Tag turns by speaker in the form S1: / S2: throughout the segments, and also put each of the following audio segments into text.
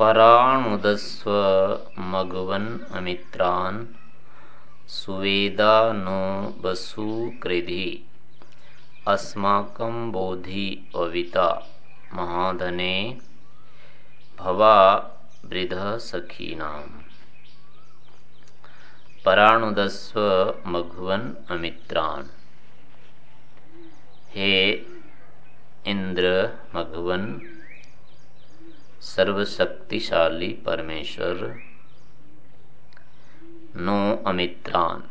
S1: पराणुदस्व मघवन अमित्रान Suveda no वसुकृधि अस्माकं बोधि अविता महाधने भवा वृध सखीनाम। पराणुदस्व मघुवन अमित्रान। हे इंद्र मघुवन सर्वशक्तिशाली परमेश्वर। नो अमित्रान,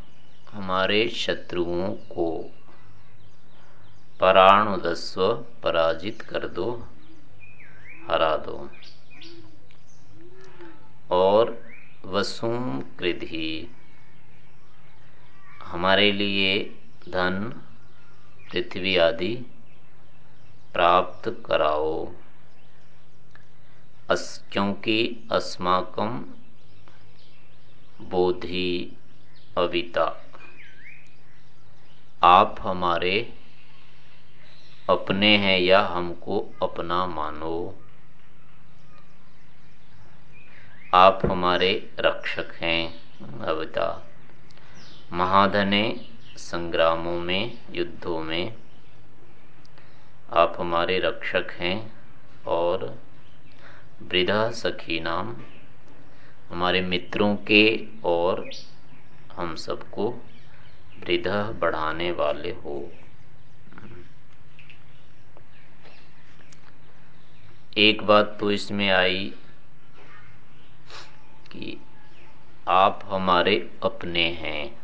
S1: हमारे शत्रुओं को पराणुदस्व पराजित कर दो, हरा दो। और वसुम कृधि, हमारे लिए धन, पृथ्वी आदि प्राप्त कराओ। अस, क्योंकि अस्माकम बोधि अविता। आप हमारे अपने हैं या हमको अपना मानो। आप हमारे रक्षक हैं, अविता। महाधने संग्रामों में, युद्धों में आप हमारे रक्षक हैं और वृद्धा सखी नाम हमारे मित्रों के और हम सबको वृद्धा बढ़ाने वाले हो। एक बात तो इसमें आई कि आप हमारे अपने हैं,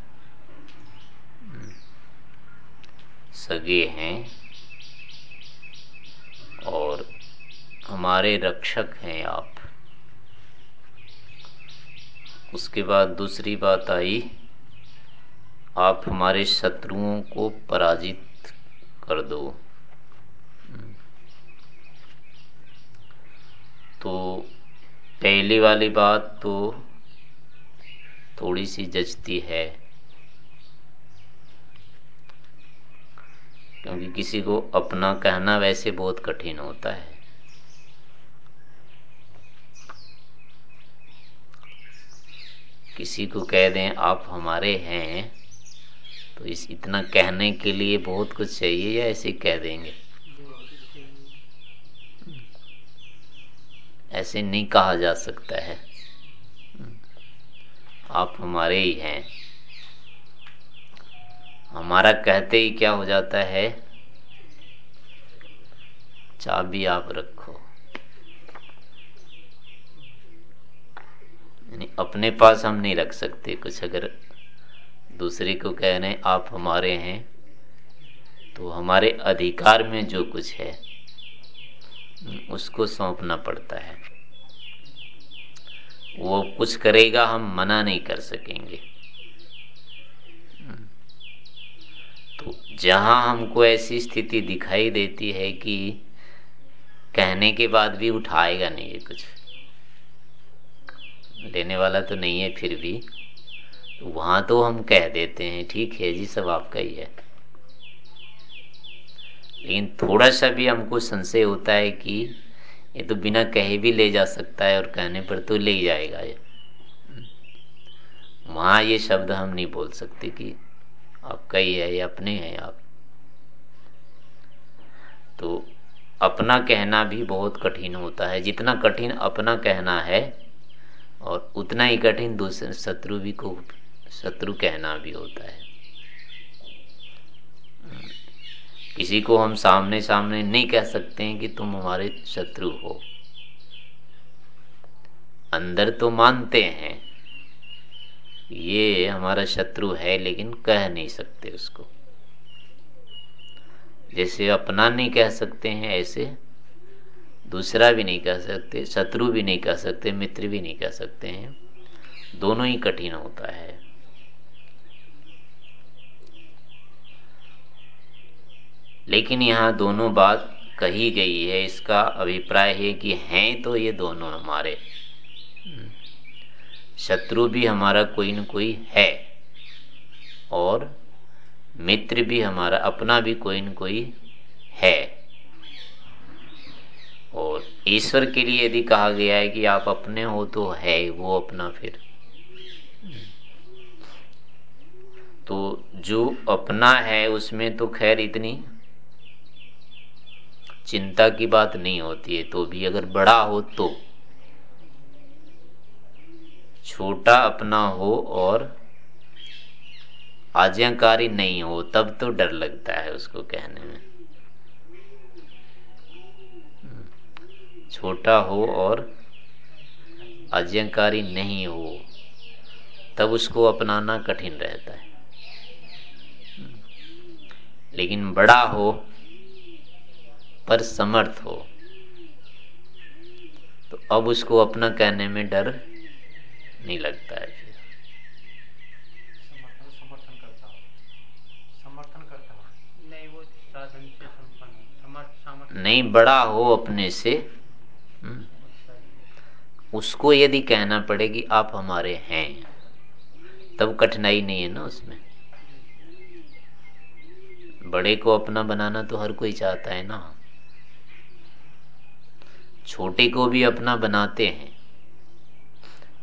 S1: सगे हैं और हमारे रक्षक हैं आप। उसके बाद दूसरी बात आई, आप हमारे शत्रुओं को पराजित कर दो। तो पहली वाली बात तो थोड़ी सी जचती है, क्योंकि किसी को अपना कहना वैसे बहुत कठिन होता है। किसी को कह दें, आप हमारे हैं तो इस, इतना कहने के लिए बहुत कुछ चाहिए या ऐसे कह देंगे? ऐसे नहीं कहा जा सकता है। आप हमारे ही हैं। हमारा कहते ही क्या हो जाता है? चाबी आप रखो। यानी अपने पास हम नहीं रख सकते। कुछ अगर दूसरे को कह रहे आप हमारे हैं तो हमारे अधिकार में जो कुछ है, उसको सौंपना पड़ता है। वो कुछ करेगा, हम मना नहीं कर सकेंगे। तो जहाँ हमको ऐसी स्थिति दिखाई देती है कि कहने के बाद भी उठाएगा नहीं ये कुछ। लेने वाला तो नहीं है फिर भी। तो वहाँ तो हम कह देते हैं, ठीक है जी, सब आपका ही है। लेकिन थोड़ा सा भी हमको संशय होता है कि ये तो बिना कहे भी ले जा सकता है और कहने पर तो ले जाएगा ये। वहाँ ये शब्द हम नहीं बोल सकते कि आपका ही है या अपने हैं आप। तो अपना कहना भी बहुत कठिन होता है। जितना कठिन अपना कहना है और उतना ही कठिन दूसरे शत्रु भी को, शत्रु कहना भी होता है। किसी को हम सामने सामने नहीं कह सकते हैं कि तुम हमारे शत्रु हो। अंदर तो मानते हैं, ये हमारा शत्रु है, लेकिन कह नहीं सकते उसको। जैसे अपना नहीं कह सकते हैं, ऐसे दूसरा भी नहीं कह सकते, शत्रु भी नहीं कह सकते, मित्र भी नहीं कह सकते हैं। दोनों ही कठिन होता है। लेकिन यहाँ दोनों बात कही गई है, इसका अभिप्राय है कि हैं तो ये दोनों हमारे। शत्रु भी हमारा कोई न कोई है, और मित्र भी हमारा, अपना भी कोई न कोई है। और ईश्वर के लिए यदि कहा गया है कि आप अपने हो तो है वो अपना फिर। तो जो अपना है, उसमें तो खैर इतनी चिंता की बात नहीं होती है। तो भी अगर बड़ा हो तो। छोटा अपना हो और आज्ञाकारी नहीं हो, तब तो डर लगता है उसको कहने में। छोटा हो और आज्ञाकारी नहीं हो तब उसको अपनाना कठिन रहता है। लेकिन बड़ा हो पर समर्थ हो तो अब उसको अपना कहने में डर नहीं लगता है फिर।
S2: समर्थन करता समर्थन करता नहीं वो साधन से संपन्न
S1: नहीं बड़ा हो अपने से उसको यदि कहना पड़े कि आप हमारे हैं, तब कठिनाई नहीं है ना उसमें। बड़े को अपना बनाना तो हर कोई चाहता है ना। छोटे को भी अपना बनाते हैं,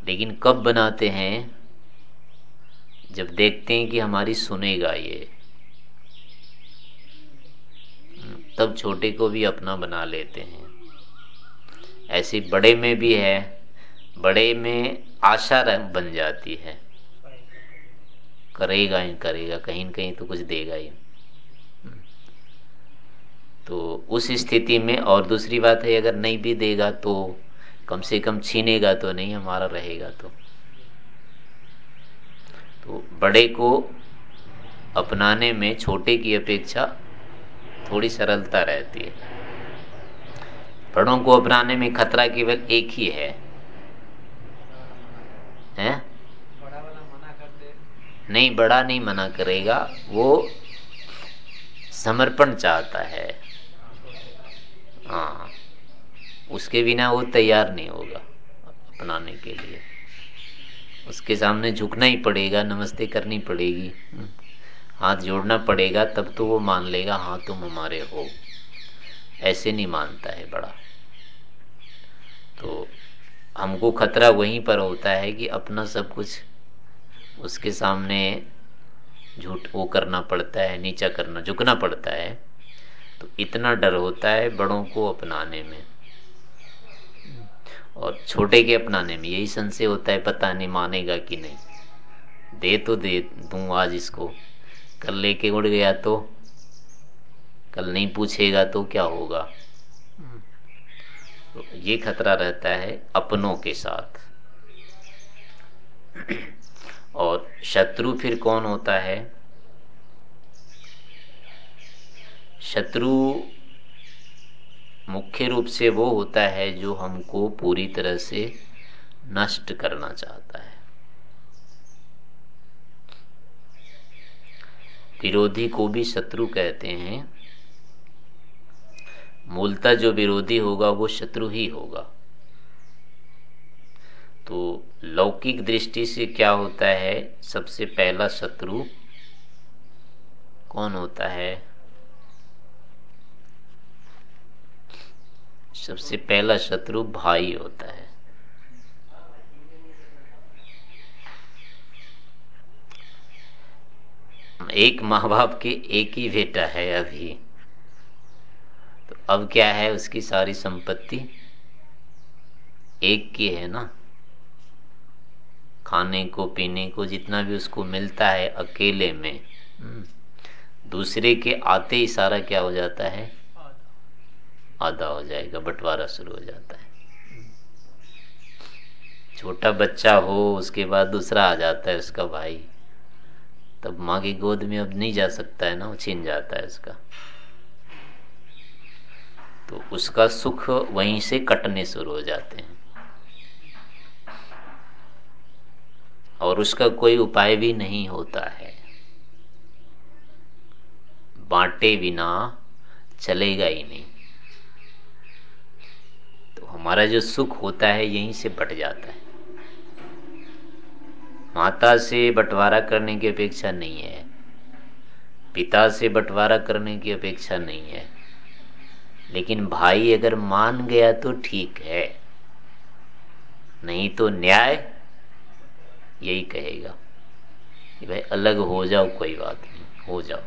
S1: लेकिन कब बनाते हैं? जब देखते हैं कि हमारी सुनेगा ये। तब छोटे को भी अपना बना लेते हैं। ऐसे बड़े में भी है, बड़े में आशा बन जाती है। करेगा ही करेगा, कहीं न कहीं तो कुछ देगा ही। तो उस स्थिति में और दूसरी बात है, अगर नहीं भी देगा तो कम से कम छीनेगा तो नहीं, हमारा रहेगा तो। तो बड़े को अपनाने में, छोटे की अपेक्षा थोड़ी सरलता रहती है। बड़ों को अपनाने में खतरा केवल एक ही है। हैं? नहीं, बड़ा नहीं मना करेगा, वो समर्पण चाहता है। हाँ उसके बिना वो तैयार नहीं होगा अपनाने के लिए। उसके सामने झुकना ही पड़ेगा, नमस्ते करनी पड़ेगी। हाथ जोड़ना पड़ेगा, तब तो वो मान लेगा हाँ तुम हमारे हो। ऐसे नहीं मानता है बड़ा। तो हमको खतरा वहीं पर होता है कि अपना सब कुछ उसके सामने झूठ वो करना पड़ता है, नीचा करना, झुकना पड़ता है। तो इतना डर होता है बड़ों को अपनाने में और छोटे के अपनाने में। यही संशय होता है, पता नहीं मानेगा कि नहीं। दे तो दे, दूँ आज इसको। कल लेके उड़ गया तो कल नहीं पूछेगा तो क्या होगा? तो ये खतरा रहता है अपनों के साथ। और शत्रु फिर कौन होता है? शत्रु मुख्य रूप से वो होता है जो हमको पूरी तरह से नष्ट करना चाहता है। विरोधी को भी शत्रु कहते हैं। मूलतः जो विरोधी होगा, वो शत्रु ही होगा। तो लौकिक दृष्टि से क्या होता है? सबसे पहला शत्रु कौन होता है? सबसे पहला शत्रु भाई होता है। एक माँ बाप के एक ही बेटा है अभी। अब क्या है उसकी सारी संपत्ति? एक की है ना? खाने को पीने को जितना भी उसको मिलता है अकेले में हम्म, दूसरे के आते ही सारा क्या हो जाता है? आधा हो जाएगा बंटवारा शुरू हो जाता है। छोटा बच्चा हो उसके बाद दूसरा आ जाता है उसका भाई। तब माँ की गोद में अब नहीं जा सकता है ना वो छीन जाता है उसका। तो उसका सुख वहीं से कटने शुरू हो जाते हैं। और उसका कोई उपाय भी नहीं होता है। बांटे बिना चलेगा ही नहीं। तो हमारा जो सुख होता है, यहीं से बट जाता है। माता से बंटवारा करने की अपेक्षा नहीं है। पिता से बंटवारा करने की अपेक्षा नहीं है। लेकिन भाई अगर मान गया तो ठीक है। नहीं तो न्याय, यही कहेगा कि भाई अलग हो जाओ, कोई बात नहीं, हो जाओ।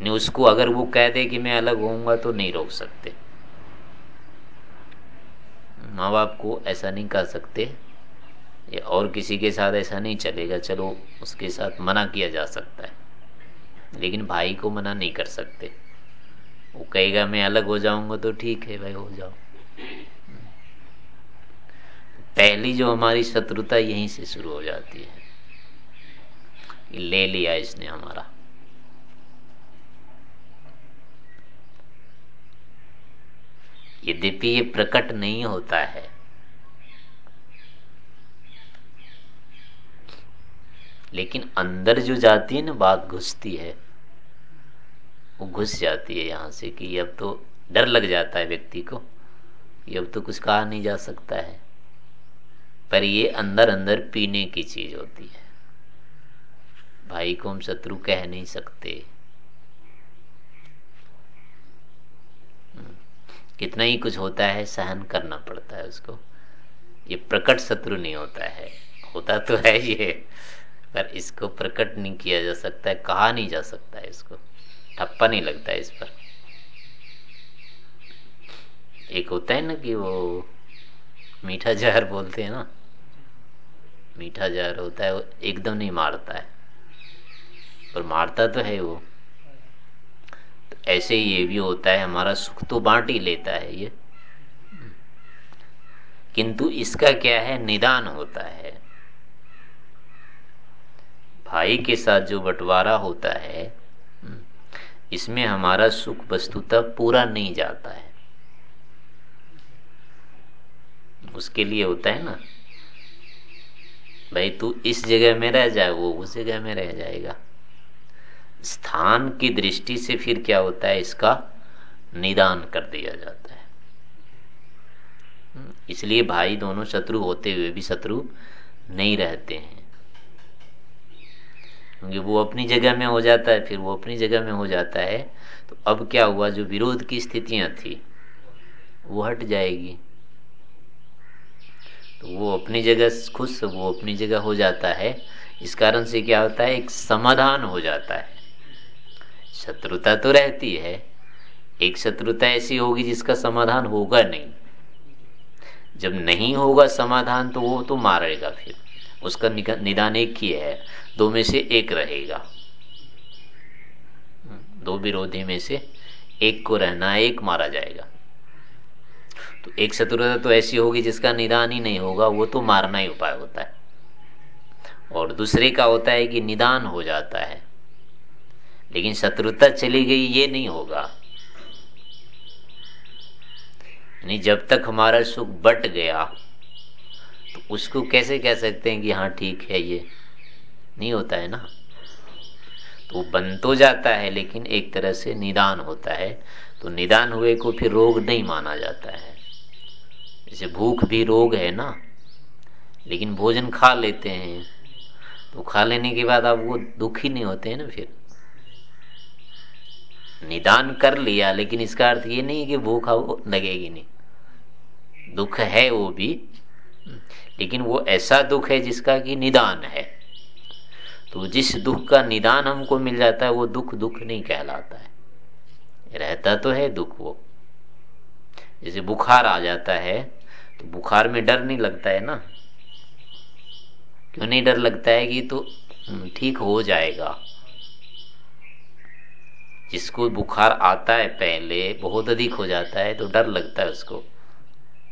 S1: नहीं उसको अगर वो कह दे कि मैं अलग होऊँगा तो नहीं रोक सकते। माँ बाप को ऐसा नहीं कर सकते, या और किसी के साथ ऐसा नहीं चलेगा, चलो उसके साथ मना किया जा सकता है। लेकिन भाई को मना नहीं कर सकते। वो कहेगा, मैं अलग हो जाऊँगा तो ठीक है भाई, हो जाओ. पहली जो हमारी शत्रुता यहीं से शुरू हो जाती है ले लिया इसने हमारा। यद्यपि ये ये प्रकट नहीं होता है। लेकिन अंदर जो जाती है ना, बात घुसती है वो घुस जाती है यहाँ से कि अब तो डर लग जाता है व्यक्ति को कि अब तो कुछ कहा नहीं जा सकता है। पर ये अंदर अंदर पीने की चीज़ होती है। भाई को हम शत्रु कह नहीं सकते। हम्म, कितना ही कुछ होता है सहन करना पड़ता है उसको। ये प्रकट शत्रु नहीं होता है। होता तो है ये पर इसको प्रकट नहीं किया जा सकता है कहा नहीं जा सकता है इसको। ठप्पा नहीं लगता इस पर। एक होता है ना कि वो मीठा जहर बोलते हैं ना? मीठा जहर होता है, वो एकदम नहीं मारता है। पर मारता तो है वो। तो ऐसे ही ये भी होता है, हमारा सुख तो बांट ही लेता है ये। किंतु इसका क्या है? निदान होता है। भाई के साथ जो बंटवारा होता है इसमें हमारा सुख वस्तुतः पूरा नहीं जाता है। उसके लिए होता है ना? भाई तू इस जगह में रह जाए वो उस जगह में रह जाएगा। स्थान की दृष्टि से फिर क्या होता है? इसका निदान कर दिया जाता है। इसलिए भाई दोनों शत्रु होते हुए भी शत्रु नहीं रहते हैं। क्योंकि वो अपनी जगह में हो जाता है, फिर वो अपनी जगह में हो जाता है। तो अब क्या हुआ, जो विरोध की स्थितियाँ थी, वो हट जाएगी। तो वो अपनी जगह खुश, वो अपनी जगह हो जाता है। इस कारण से क्या होता है, एक समाधान हो जाता है। शत्रुता तो रहती है, एक शत्रुता ऐसी होगी जिसका समाधान होगा नहीं। जब नहीं होगा समाधान तो वो तो मारेगा फिर। उसका निदान एक ही है। दो में से एक रहेगा। दो विरोधी में से एक को रहना, एक मारा जाएगा। तो एक शत्रुता तो ऐसी होगी जिसका निदान ही नहीं होगा, वो तो मारना ही उपाय होता है। और दूसरे का होता है कि निदान हो जाता है। लेकिन शत्रुता चली गई, ये नहीं होगा। नहीं जब तक हमारा सुख बट गया तो उसको कैसे कह सकते हैं कि हाँ ठीक है ये? नहीं होता है ना? तो बन तो जाता है, लेकिन एक तरह से निदान होता है। तो निदान हुए को फिर रोग नहीं माना जाता है। जैसे भूख भी रोग है ना, लेकिन भोजन खा लेते हैं। तो खा लेने के बाद आप वो दुखी नहीं होते हैं ना फिर। निदान कर लिया, लेकिन इसका अर्थ ये नहीं कि भूख लगेगी नहीं। दुख है वो भी। लेकिन वो ऐसा दुख है जिसका कि निदान है। तो जिस दुख का निदान हमको मिल जाता है वो दुख दुख नहीं कहलाता है। रहता तो है दुख वो। जैसे बुखार आ जाता है तो बुखार में डर नहीं लगता है ना? क्यों नहीं डर लगता है कि तो हम्म, ठीक हो जाएगा? जिसको बुखार आता है पहले बहुत अधिक हो जाता है तो डर लगता है उसको।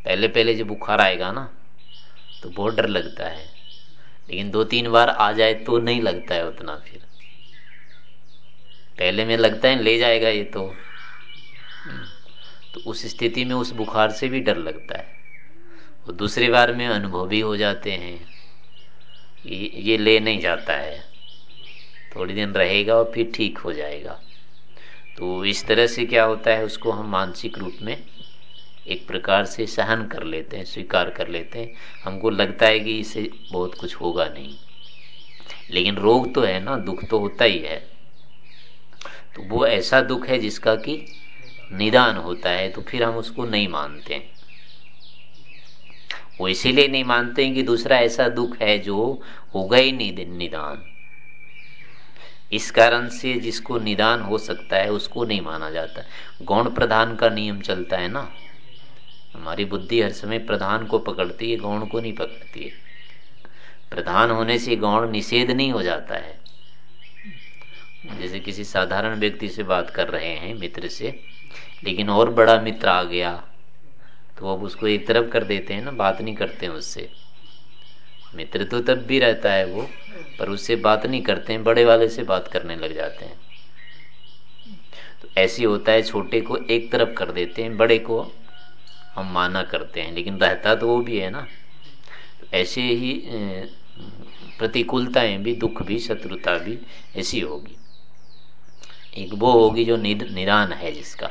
S1: पहले पहले जो बुखार आएगा ना तो बहुत डर लगता है। लेकिन दो तीन बार आ जाए तो नहीं लगता है उतना फिर। पहले में लगता है ले जाएगा ये तो। हम्म, तो उस स्थिति में उस बुखार से भी डर लगता है। वो दूसरी बार में अनुभवी हो जाते हैं। ये ले नहीं जाता है। थोड़ी दिन रहेगा और फिर ठीक हो जाएगा। तो इस तरह से क्या होता है उसको हम मानसिक रूप में एक प्रकार से सहन कर लेते हैं, स्वीकार कर लेते हैं। हमको लगता है कि इससे बहुत कुछ होगा नहीं। लेकिन रोग तो है ना, दुख तो होता ही है। तो वो ऐसा दुख है जिसका कि निदान होता है तो फिर हम उसको नहीं मानते वो इसीलिए नहीं मानते हैं कि दूसरा ऐसा दुख है जो होगा ही नहीं निदान। इस कारण से जिसको निदान हो सकता है, उसको नहीं माना जाता। गौण प्रधान का नियम चलता है ना। हमारी बुद्धि हर समय प्रधान को पकड़ती है, गौण को नहीं पकड़ती है। प्रधान होने से गौण निषेध नहीं हो जाता है। जैसे किसी साधारण व्यक्ति से बात कर रहे हैं, मित्र से, लेकिन और बड़ा मित्र आ गया तो अब उसको एक तरफ़ कर देते हैं ना, बात नहीं करते हैं उससे। मित्र तो तब भी रहता है वो, पर उससे बात नहीं करते हैं, बड़े वाले से बात करने लग जाते हैं। तो ऐसे होता है, छोटे को एक तरफ़ कर देते हैं, बड़े को हम माना करते हैं, लेकिन रहता तो वो भी है ना। ऐसे ही प्रतिकूलताएँ भी, दुख भी, शत्रुता भी ऐसी होगी। एक वो होगी जो निदान है जिसका।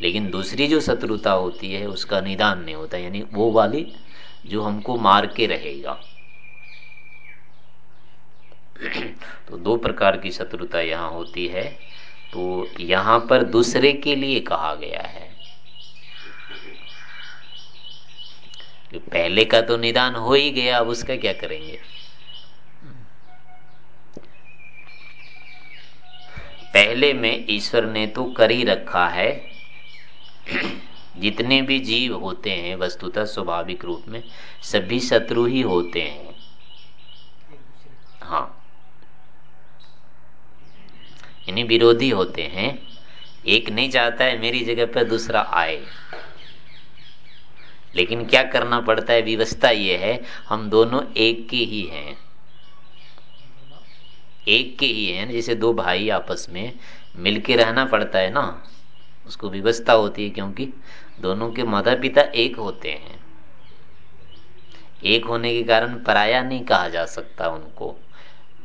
S1: लेकिन दूसरी जो शत्रुता होती है, उसका निदान नहीं होता, यानी वो वाली जो हमको मार के रहेगा। तो दो प्रकार की शत्रुता यहाँ होती है। तो यहाँ पर दूसरे के लिए कहा गया है। पहले का तो निदान हो ही गया, अब उसका क्या करेंगे? पहले में ईश्वर ने तो कर ही रखा है। जितने भी जीव होते हैं, वस्तुतः स्वाभाविक रूप में सभी शत्रु ही होते हैं। हाँ। यानी विरोधी होते हैं। एक नहीं चाहता है, मेरी जगह पर दूसरा आए। लेकिन क्या करना पड़ता है? व्यवस्था ये है, हम दोनों एक के ही हैं। एक के ही हैं, जैसे दो भाई आपस में मिलके रहना पड़ता है ना? उसको व्यवस्था होती है क्योंकि दोनों के माता पिता एक होते हैं। एक होने के कारण पराया नहीं कहा जा सकता उनको।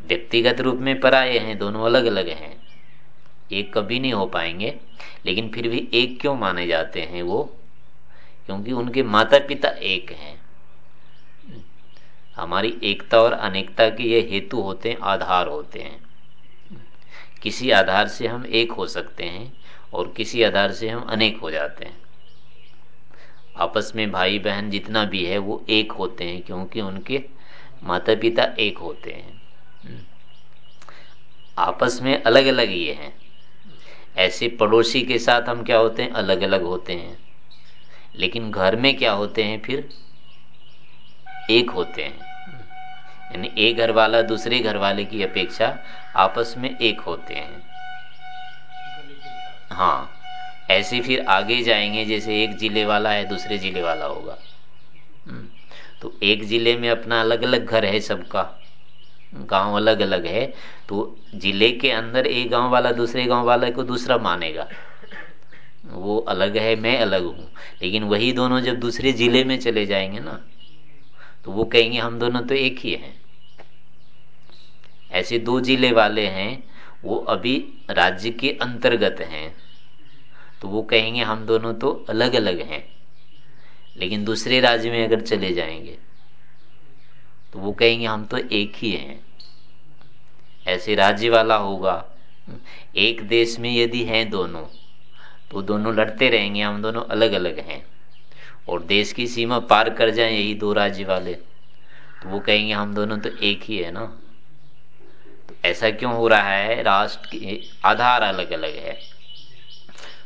S1: व्यक्तिगत रूप में पराये हैं, दोनों अलग अलग हैं। एक कभी नहीं हो पाएँगे, लेकिन फिर भी एक क्यों माने जाते हैं वो? क्योंकि उनके माता पिता एक हैं। हमारी एकता और अनेकता के ये हेतु होते हैं, आधार होते हैं। किसी आधार से हम एक हो सकते हैं और किसी आधार से हम अनेक हो जाते हैं। आपस में भाई बहन जितना भी है, वो एक होते हैं क्योंकि उनके माता पिता एक होते हैं। आपस में अलग अलग ये हैं। ऐसे पड़ोसी के साथ हम क्या होते हैं? अलग अलग होते हैं। लेकिन घर में क्या होते हैं फिर? एक होते हैं। यानी एक घर वाला दूसरे घर वाले की अपेक्षा आपस में एक होते हैं। हाँ ऐसे फिर आगे जाएँगे जैसे एक ज़िले वाला है दूसरे ज़िले वाला होगा। हम्म, तो एक ज़िले में अपना अलग अलग घर है सबका। गाँव अलग अलग है तो ज़िले के अंदर एक गाँव वाला दूसरे गाँव वाले को दूसरा मानेगा। वो अलग है, मैं अलग हूँ। लेकिन वही दोनों जब दूसरे ज़िले में चले जाएँगे ना तो वो कहेंगे, हम दोनों तो एक ही हैं। ऐसे दो ज़िले वाले हैं, वो अभी राज्य के अंतर्गत हैं। तो वो कहेंगे, हम दोनों तो अलग अलग हैं। लेकिन दूसरे राज्य में अगर चले जाएँगे तो वो कहेंगे, हम तो एक ही हैं। ऐसे राज्य वाला होगा। एक देश में यदि हैं दोनों तो दोनों लड़ते रहेंगे हम दोनों अलग अलग हैं। और देश की सीमा पार कर जाए यही दो राज्य वाले तो वो कहेंगे हम दोनों तो एक ही है ना। तो ऐसा क्यों हो रहा है? राष्ट्र के आधार अलग अलग है।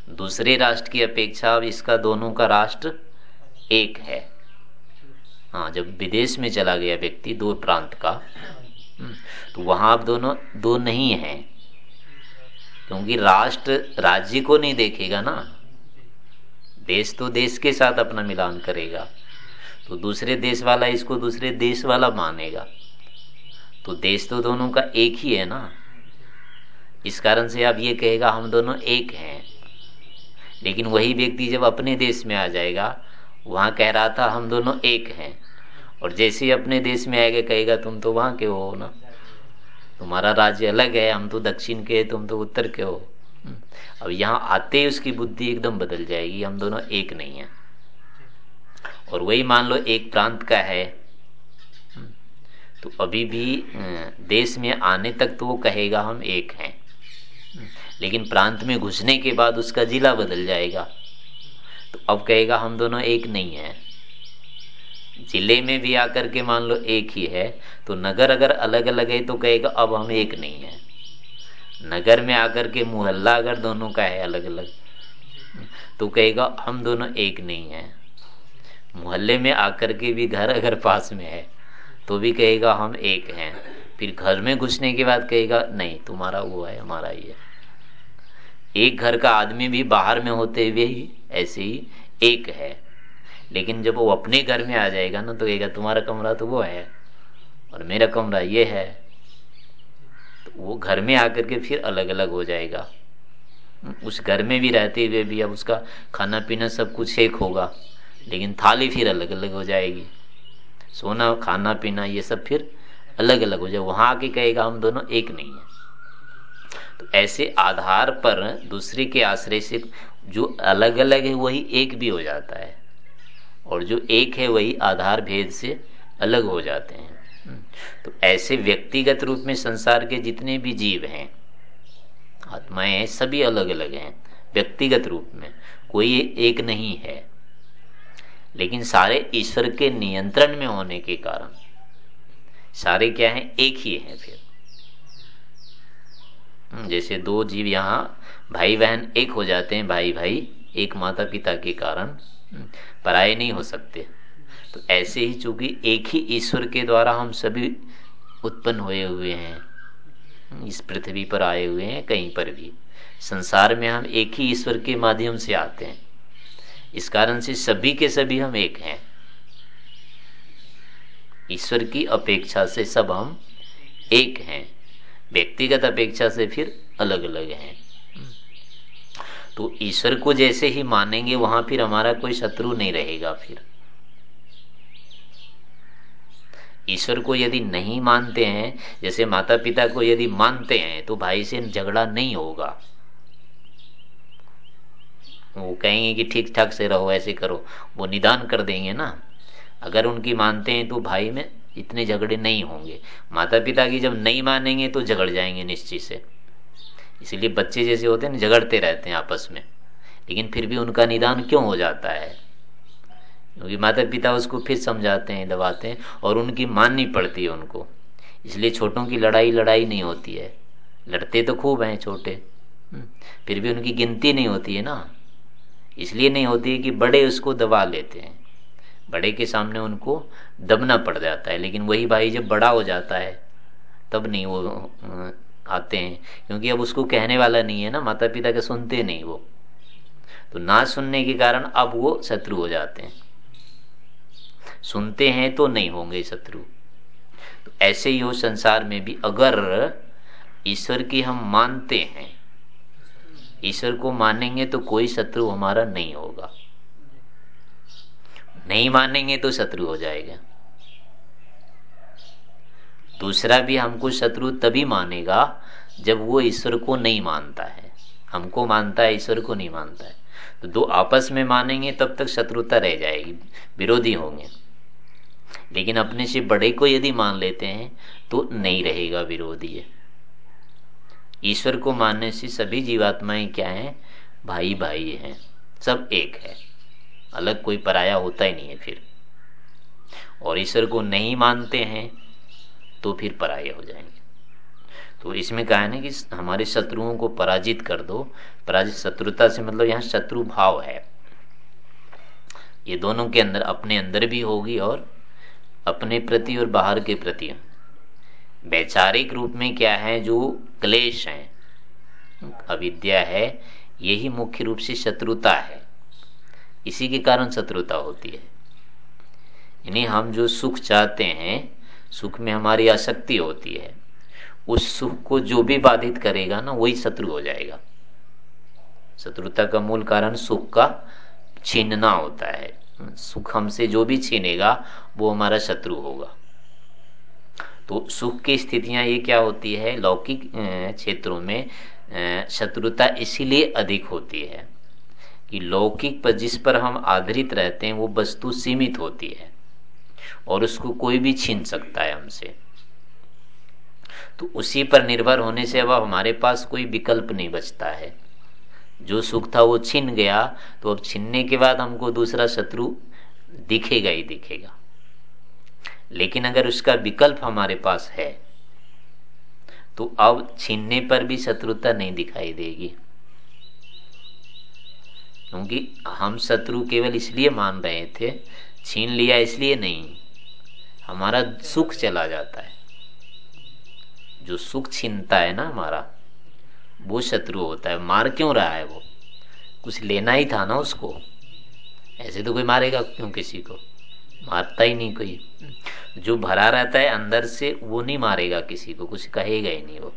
S1: दूसरे राष्ट्र की अपेक्षा अब इसका दोनों का राष्ट्र एक है। हाँ जब विदेश में चला गया व्यक्ति दो प्रांत का हम्म, तो वहाँ अब दोनों दो नहीं है। क्योंकि राष्ट्र राज्य को नहीं देखेगा ना। देश तो देश के साथ अपना मिलान करेगा। तो दूसरे देश वाला इसको दूसरे देश वाला मानेगा। तो देश तो दोनों का एक ही है ना। इस कारण से अब ये कहेगा, हम दोनों एक हैं। लेकिन वही व्यक्ति जब अपने देश में आ जाएगा, वहाँ कह रहा था, हम दोनों एक हैं। और जैसे ही अपने देश में आएगा, कहेगा, तुम तो वहाँ के हो ना। तुम्हारा राज्य अलग है, हम तो दक्षिण के तुम तो उत्तर के हो। हम्म। अब यहाँ आते ही उसकी बुद्धि एकदम बदल जाएगी, हम दोनों एक नहीं है। और वही मान लो एक प्रांत का है। हम्म। तो अभी भी देश में आने तक तो वो कहेगा हम एक हैं। लेकिन प्रांत में घुसने के बाद उसका जिला बदल जाएगा। तो अब कहेगा हम दोनों एक नहीं है। ज़िले में भी आकर के मान लो एक ही है तो नगर अगर अलग अलग है तो कहेगा, अब हम एक नहीं है। नगर में आकर के मोहल्ला अगर दोनों का है अलग अलग तो कहेगा, हम दोनों एक नहीं है। मोहल्ले में आकर के भी घर अगर पास में है तो भी कहेगा, हम एक हैं। फिर घर में घुसने के बाद कहेगा, नहीं, तुम्हारा वो है, हमारा ये एक घर का आदमी भी बाहर में होते हुए ही ऐसे ही एक है। लेकिन जब वो अपने घर में आ जाएगा ना तो कहेगा, तुम्हारा कमरा तो वो है और मेरा कमरा ये है। तो वो घर में आकर के फिर अलग अलग हो जाएगा। उस घर में भी रहते हुए भी अब उसका खाना पीना सब कुछ एक होगा, लेकिन थाली फिर अलग अलग हो जाएगी। सोना खाना पीना ये सब फिर अलग अलग हो जाए। वहाँ आके कहेगा, हम दोनों एक नहीं है। तो ऐसे आधार पर दूसरे के आश्रय से जो अलग अलग है, वही एक भी हो जाता है। और जो एक है वही आधार भेद से अलग हो जाते हैं। तो ऐसे व्यक्तिगत रूप में संसार के जितने भी जीव हैं आत्माएँ हैं सभी अलग अलग हैं व्यक्तिगत रूप में कोई एक नहीं है। लेकिन सारे ईश्वर के नियंत्रण में होने के कारण सारे क्या हैं एक ही हैं फिर। हम्म, जैसे दो जीव यहाँ भाई बहन एक हो जाते हैं भाई भाई एक माता पिता के कारण। हम्म, पराये नहीं हो सकते। तो ऐसे ही चूँकि एक ही ईश्वर के द्वारा हम सभी उत्पन्न हुए हुए हैं, इस पृथ्वी पर आए हुए हैं, कहीं पर भी। संसार में हम एक ही ईश्वर के माध्यम से आते हैं। इस कारण से सभी के सभी हम एक हैं। ईश्वर की अपेक्षा से सब हम एक हैं। व्यक्तिगत अपेक्षा से फिर अलग अलग हैं। तो ईश्वर को जैसे ही मानेंगे, वहाँ फिर हमारा कोई शत्रु नहीं रहेगा फिर। ईश्वर को यदि नहीं मानते हैं, जैसे माता पिता को यदि मानते हैं तो भाई से झगड़ा नहीं होगा। वो कहेंगे कि ठीक ठाक से रहो, ऐसे करो। वो निदान कर देंगे ना। अगर उनकी मानते हैं तो भाई में इतने झगड़े नहीं होंगे। माता पिता की जब नहीं मानेंगे तो झगड़ जाएँगे निश्चित से। इसलिए बच्चे जैसे होते हैं झगड़ते रहते हैं आपस में। लेकिन फिर भी उनका निदान क्यों हो जाता है? क्योंकि माता पिता उसको फिर समझाते हैं दबाते हैं और उनकी माननी पड़ती है उनको। इसलिए छोटों की लड़ाई लड़ाई नहीं होती है। लड़ते तो खूब हैं छोटे। हम्म, फिर भी उनकी गिनती नहीं होती है ना। इसलिए नहीं होती है कि बड़े उसको दबा लेते हैं। बड़े के सामने उनको दबना पड़ जाता है लेकिन वही भाई जब बड़ा हो जाता है तब नहीं वो आते हैं, क्योंकि अब उसको कहने वाला नहीं है ना माता पिता के सुनते नहीं वो। तो ना सुनने के कारण अब वो शत्रु हो जाते हैं। सुनते हैं तो नहीं होंगे शत्रु। तो ऐसे ही हो संसार में भी अगर ईश्वर की हम मानते हैं, ईश्वर को मानेंगे तो कोई शत्रु हमारा नहीं होगा। नहीं मानेंगे तो शत्रु हो जाएगा। दूसरा भी हमको शत्रु तभी मानेगा जब वो ईश्वर को नहीं मानता है। हमको मानता है, ईश्वर को नहीं मानता है। तो दो आपस में मानेंगे, तब तक शत्रुता रह जाएगी, विरोधी होंगे। लेकिन अपने से बड़े को यदि मान लेते हैं तो नहीं रहेगा विरोधी ईश्वर को मानने से सभी जीवात्माएँ क्या हैं? भाई भाई हैं। सब एक है। अलग कोई पराया होता ही नहीं है फिर। और ईश्वर को नहीं मानते हैं तो फिर पराये हो जाएँगे। तो इसमें कहा है ना कि हमारे शत्रुओं को पराजित कर दो। पराजित शत्रुता से मतलब यहाँ शत्रु भाव है। ये दोनों के अंदर, अपने अंदर भी होगी और अपने प्रति और बाहर के प्रति। वैचारिक रूप में क्या है, जो क्लेश है, अविद्या है, यही मुख्य रूप से शत्रुता है। इसी के कारण शत्रुता होती है। यानी हम जो सुख चाहते हैं सुख में हमारी आसक्ति होती है। उस सुख को जो भी बाधित करेगा ना, वही शत्रु हो जाएगा। शत्रुता का मूल कारण सुख का छीनना होता है। सुख हमसे जो भी छीनेगा, वो हमारा शत्रु होगा। तो सुख की स्थितियाँ ये क्या होती है? लौकिक क्षेत्रों में शत्रुता इसीलिए अधिक होती है कि लौकिक पर जिस पर हम आधारित रहते हैं, वो वस्तु सीमित होती है। और उसको कोई भी छीन सकता है हमसे। तो उसी पर निर्भर होने से अब हमारे पास कोई विकल्प नहीं बचता है। जो सुख था वो छिन गया तो अब छिनने के बाद हमको दूसरा शत्रु दिखेगा ही दिखेगा। लेकिन अगर उसका विकल्प हमारे पास है तो अब छीनने पर भी शत्रुता नहीं दिखाई देगी। क्योंकि हम शत्रु केवल इसलिए मान रहे थे छीन लिया इसलिए नहीं, हमारा सुख चला जाता है। जो सुख छीनता है ना हमारा, वो शत्रु होता है। मार क्यों रहा है वो? कुछ लेना ही था ना उसको। ऐसे तो कोई मारेगा क्यों किसी को? मारता ही नहीं कोई। जो भरा रहता है अंदर से, वो नहीं मारेगा किसी को। कुछ कहेगा ही नहीं वो।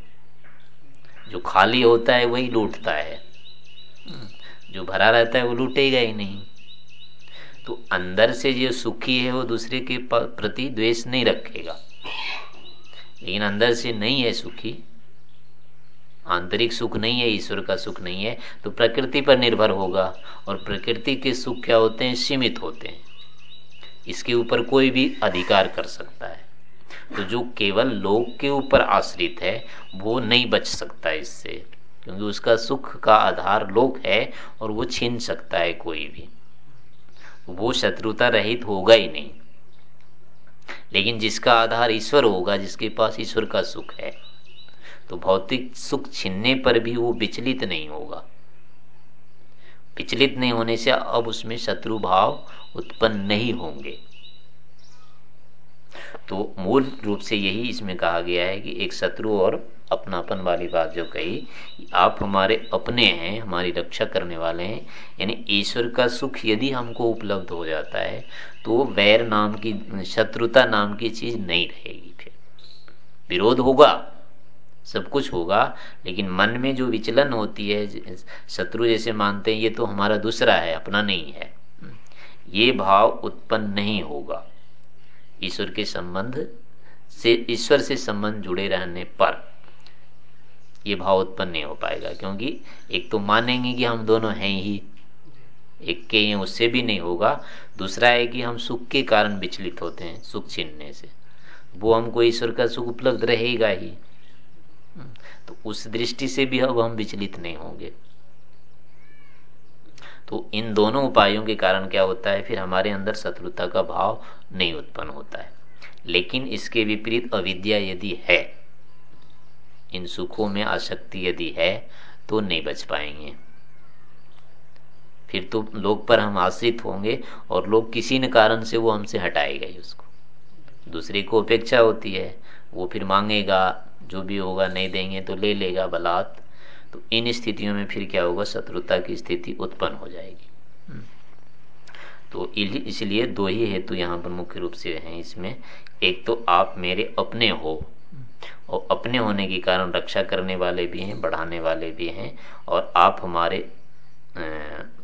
S1: जो खाली होता है, वही लूटता है। जो भरा रहता है, वो लूटेगा ही नहीं। तो अंदर से जो सुखी है, वो दूसरे के प्रति द्वेष नहीं रखेगा। लेकिन अंदर से नहीं है सुखी, आंतरिक सुख नहीं है, ईश्वर का सुख नहीं है तो प्रकृति पर निर्भर होगा और प्रकृति के सुख क्या होते हैं? सीमित होते हैं। इसके ऊपर कोई भी अधिकार कर सकता है। तो जो केवल लोक के ऊपर आश्रित है, वो नहीं बच सकता इससे, क्योंकि उसका सुख का आधार लोक है और वो छीन सकता है कोई भी। वो शत्रुता रहित होगा ही नहीं। लेकिन जिसका आधार ईश्वर होगा, जिसके पास ईश्वर का सुख है तो भौतिक सुख छीनने पर भी वो विचलित नहीं होगा। विचलित नहीं होने से अब उसमें शत्रु भाव उत्पन्न नहीं होंगे। तो मूल रूप से यही इसमें कहा गया है कि एक शत्रु और अपनापन वाली बात जो कही, आप हमारे अपने हैं, हमारी रक्षा करने वाले हैं, यानी ईश्वर का सुख यदि हमको उपलब्ध हो जाता है तो वैर नाम की, शत्रुता नाम की चीज़ नहीं रहेगी फिर। विरोध होगा, सब कुछ होगा, लेकिन मन में जो विचलन होती है, शत्रु जैसे मानते हैं, ये तो हमारा दूसरा है, अपना नहीं है। ये भाव उत्पन्न नहीं होगा। ईश्वर के संबंध से, ईश्वर से संबंध जुड़े रहने पर। ये भाव उत्पन्न नहीं हो पाएगा, क्योंकि एक तो मानेंगे कि हम दोनों हैं ही, एक के हैं, उससे भी नहीं होगा। दूसरा है कि हम सुख के कारण विचलित होते हैं, सुख छीनने से। वो हमको ईश्वर का सुख उपलब्ध रहेगा ही। तो उस दृष्टि से भी अब हम विचलित नहीं होंगे। तो इन दोनों उपायों के कारण क्या होता है, फिर हमारे अंदर शत्रुता का भाव नहीं उत्पन्न होता है। लेकिन इसके विपरीत अविद्या यदि है इन सुखों में आसक्ति यदि है तो नहीं बच पाएँगे। फिर तो लोग पर हम आश्रित होंगे, और लोग किसी न कारण से वो हमसे हटाएगा ही उसको। दूसरे को अपेक्षा होती है, वो फिर मांगेगा, जो भी होगा नहीं देंगे तो ले लेगा बलात्। तो इन स्थितियों में फिर क्या होगा, शत्रुता की स्थिति उत्पन्न हो जाएगी। हम्म। तो इसलिए दो ही हेतु यहाँ पर मुख्य रूप से हैं इसमें। एक तो आप मेरे अपने हो और अपने होने के कारण रक्षा करने वाले भी हैं, बढ़ाने वाले भी हैं और आप हमारे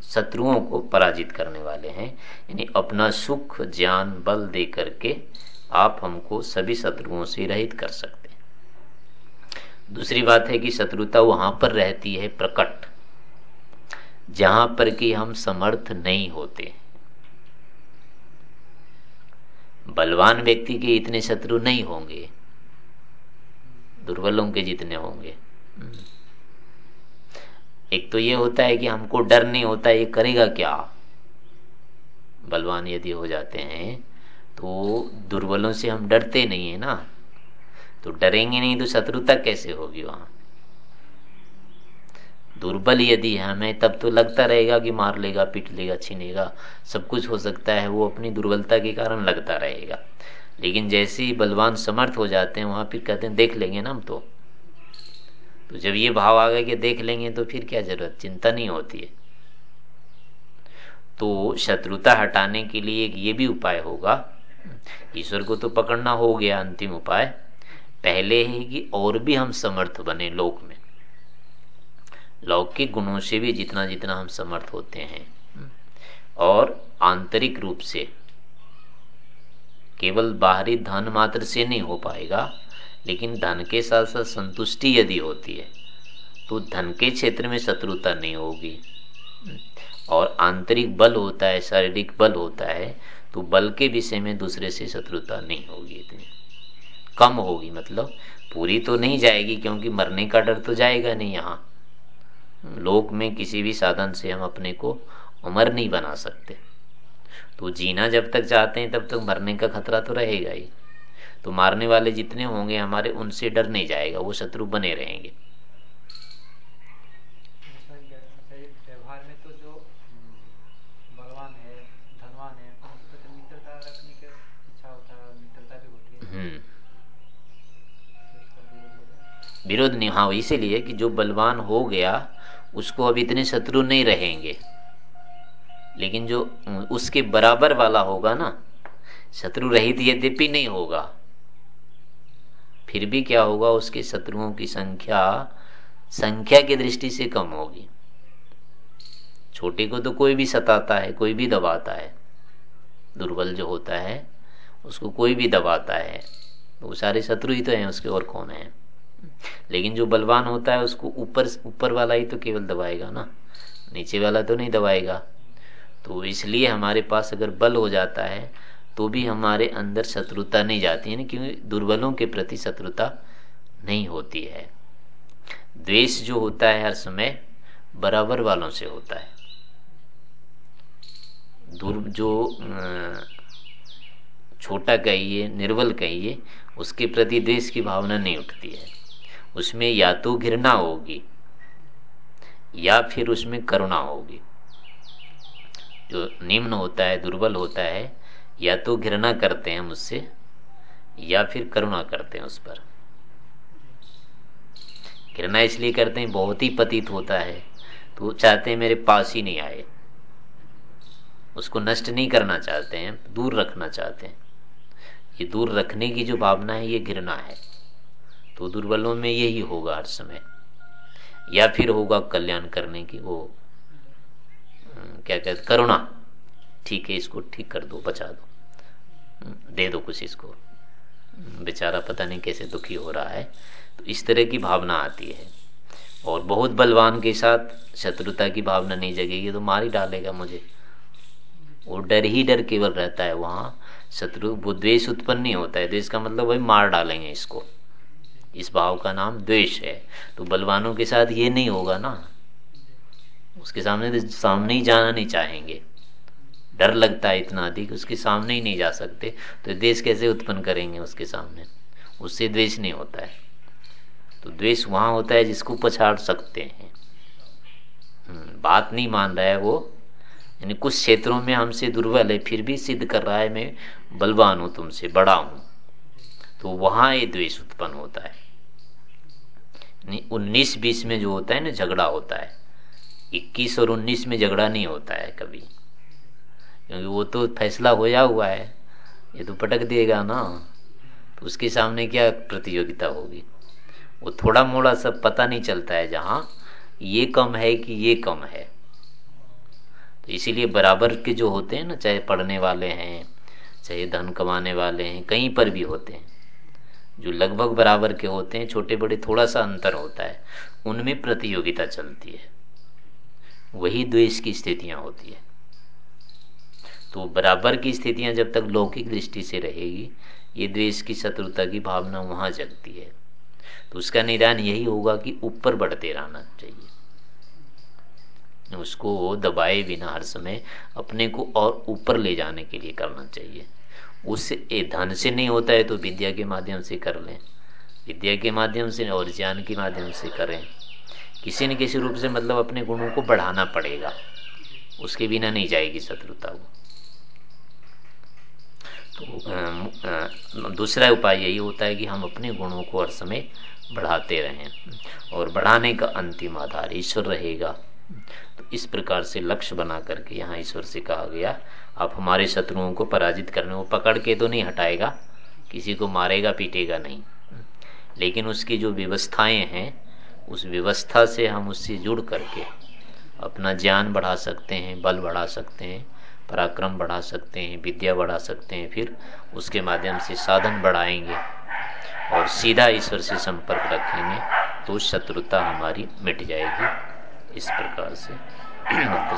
S1: शत्रुओं को पराजित करने वाले हैं। यानी अपना सुख, ज्ञान, बल दे करके आप हमको सभी शत्रुओं से रहित कर सकते दूसरी बात है कि शत्रुता वहाँ पर रहती है प्रकट, जहाँ पर कि हम समर्थ नहीं होते। बलवान व्यक्ति के इतने शत्रु नहीं होंगे। दुर्बलों के जितने होंगे। एक तो ये होता है कि हमको डर नहीं होता ये करेगा क्या? बलवान यदि हो जाते हैं तो दुर्बलों से हम डरते नहीं है ना। तो डरेंगे नहीं तो शत्रुता कैसे होगी वहाँ? दुर्बल यदि हमें, तब तो लगता रहेगा कि मार लेगा, पीट लेगा, छीनेगा। सब कुछ हो सकता है, वो अपनी दुर्बलता के कारण लगता रहेगा। लेकिन जैसे ही बलवान समर्थ हो जाते हैं, वहाँ फिर कहते हैं, देख लेंगे ना हम तो। तो जब ये भाव आ गया कि देख लेंगे तो फिर क्या ज़रूरत? चिंता नहीं होती है। तो शत्रुता हटाने के लिए एक ये भी उपाय होगा। ईश्वर को तो पकड़ना हो गया अंतिम उपाय। पहले ही कि और भी हम समर्थ बने लोक में। लौकिक गुणों से भी जितना जितना हम समर्थ होते हैं। और आंतरिक रूप से केवल बाहरी धन मात्र से नहीं हो पाएगा, लेकिन धन के साथ साथ संतुष्टि यदि होती है तो धन के क्षेत्र में शत्रुता नहीं होगी। और आंतरिक बल होता है, शारीरिक बल होता है तो बल के विषय में दूसरे से शत्रुता नहीं होगी इतनी। कम होगी मतलब पूरी तो नहीं जाएगी, क्योंकि मरने का डर तो जाएगा नहीं यहाँ। लोक में किसी भी साधन से हम अपने को उमर नहीं बना सकते। तो जीना जब तक चाहते हैं तब तक मरने का खतरा तो रहेगा ही। तो मारने वाले जितने होंगे हमारे उनसे डर नहीं जाएगा वो शत्रु बने रहेंगे।
S2: व्यवहार में तो जो हम्म, है है तो हम्म।
S1: विरोध नहीं हाँ इसीलिए कि जो बलवान हो गया उसको अब इतने शत्रु नहीं रहेंगे। लेकिन जो उसके बराबर वाला होगा ना, शत्रु रहित यद्यपि नहीं होगा, फिर भी क्या होगा, उसके शत्रुओं की संख्या संख्या की दृष्टि से कम होगी। छोटे को तो कोई भी सताता है, कोई भी दबाता है, दुर्बल जो होता है, उसको कोई भी दबाता है तो वो सारे शत्रु ही तो हैं, उसके और कौन है? लेकिन जो बलवान होता है, उसको ऊपर ऊपर वाला ही तो केवल दबाएगा ना, नीचे वाला तो नहीं दबाएगा। तो इसलिए हमारे पास अगर बल हो जाता है तो भी हमारे अंदर शत्रुता नहीं जाती है क्योंकि दुर्बलों के प्रति शत्रुता नहीं होती है। द्वेष जो होता है हर समय बराबर वालों से होता है। दूर, जो छोटा कहिए, निर्बल कहिए, उसके प्रति देश की भावना नहीं उठती है। उसमें या तो घृणा होगी, या फिर उसमें करुणा होगी। जो निम्न होता है, दुर्बल होता है, या तो घृणा करते हैं मुझसे, या फिर करुणा करते हैं उस पर। घृणा इसलिए करते हैं, बहुत ही पतित होता है तो चाहते हैं मेरे पास ही नहीं आए। उसको नष्ट नहीं करना चाहते हैं, दूर रखना चाहते हैं। ये दूर रखने की जो भावना है, ये घृणा है। तो दुर्बलों में यही होगा हर समय। या फिर होगा कल्याण करने की, वो क्या कहते करुणा। ठीक है, इसको ठीक कर दो, बचा दो। दे दो कुछ इसको। बेचारा पता नहीं कैसे दुखी हो रहा है। तो इस तरह की भावना आती है। और बहुत बलवान के साथ शत्रुता की भावना नहीं जगेगी तो मार ही डालेगा मुझे। वो डर ही डर केवल रहता है वहाँ। शत्रु, वो द्वेष उत्पन्न नहीं होता है। द्वेष का मतलब वही मार डालेंगे इसको। इस भाव का नाम द्वेष है। तो बलवानों के साथ ये नहीं होगा ना। उसके सामने तो सामने ही जाना नहीं चाहेंगे। डर लगता है इतना अधिक उसके सामने ही नहीं जा सकते। तो द्वेष कैसे उत्पन्न करेंगे उसके सामने? उससे द्वेष नहीं होता है। तो द्वेष वहाँ होता है जिसको पछाड़ सकते हैं। हम्म, बात नहीं मान रहा है वो। यानी कुछ क्षेत्रों में हमसे दुर्बल है फिर भी सिद्ध कर रहा है मैं बलवान हूँ तुमसे बड़ा हूँ। तो वहाँ ये द्वेष उत्पन्न होता है। उन्नीस बीस में जो होता है ना झगड़ा होता है। इक्कीस और उन्नीस में झगड़ा नहीं होता है कभी। क्योंकि वो तो फैसला होया हुआ है। ये तो पटक देगा ना। तो उसके सामने क्या प्रतियोगिता होगी? वो थोड़ा मोड़ा सब पता नहीं चलता है जहाँ ये कम है कि ये कम है। तो इसीलिए बराबर के जो होते हैं ना, चाहे पढ़ने वाले हैं, चाहे धन कमाने वाले हैं, कहीं पर भी होते हैं, जो लगभग बराबर के होते हैं छोटे बड़े थोड़ा सा अंतर होता है, उनमें प्रतियोगिता चलती है। वही द्वेष की स्थितियाँ होती है। तो बराबर की स्थितियाँ जब तक लौकिक दृष्टि से रहेगी, ये द्वेष की शत्रुता की भावना वहाँ जगती है। तो उसका निदान यही होगा कि ऊपर बढ़ते रहना चाहिए। उसको दबाए बिना हर समय अपने को और ऊपर ले जाने के लिए करना चाहिए। उस धन से नहीं होता है तो विद्या के माध्यम से कर लें। विद्या के माध्यम से और ज्ञान के माध्यम से करें। किसी न किसी रूप से मतलब अपने गुणों को बढ़ाना पड़ेगा। उसके बिना नहीं जाएगी शत्रुता वो। तो दूसरा उपाय यही होता है कि हम अपने गुणों को हर समय बढ़ाते रहें और बढ़ाने का अंतिम आधार ईश्वर रहेगा। तो इस प्रकार से लक्ष्य बना करके यहाँ ईश्वर से कहा गया, आप हमारे शत्रुओं को पराजित करने वो पकड़ के तो नहीं हटाएगा, किसी को मारेगा, पीटेगा नहीं। लेकिन उसकी जो व्यवस्थाएँ हैं उस व्यवस्था से हम उससे जुड़ करके अपना ज्ञान बढ़ा सकते हैं, बल बढ़ा सकते हैं, पराक्रम बढ़ा सकते हैं, विद्या बढ़ा सकते हैं, फिर उसके माध्यम से साधन बढ़ाएँगे और सीधा ईश्वर से संपर्क रखेंगे तो शत्रुता हमारी मिट जाएगी। इस प्रकार से मंत्र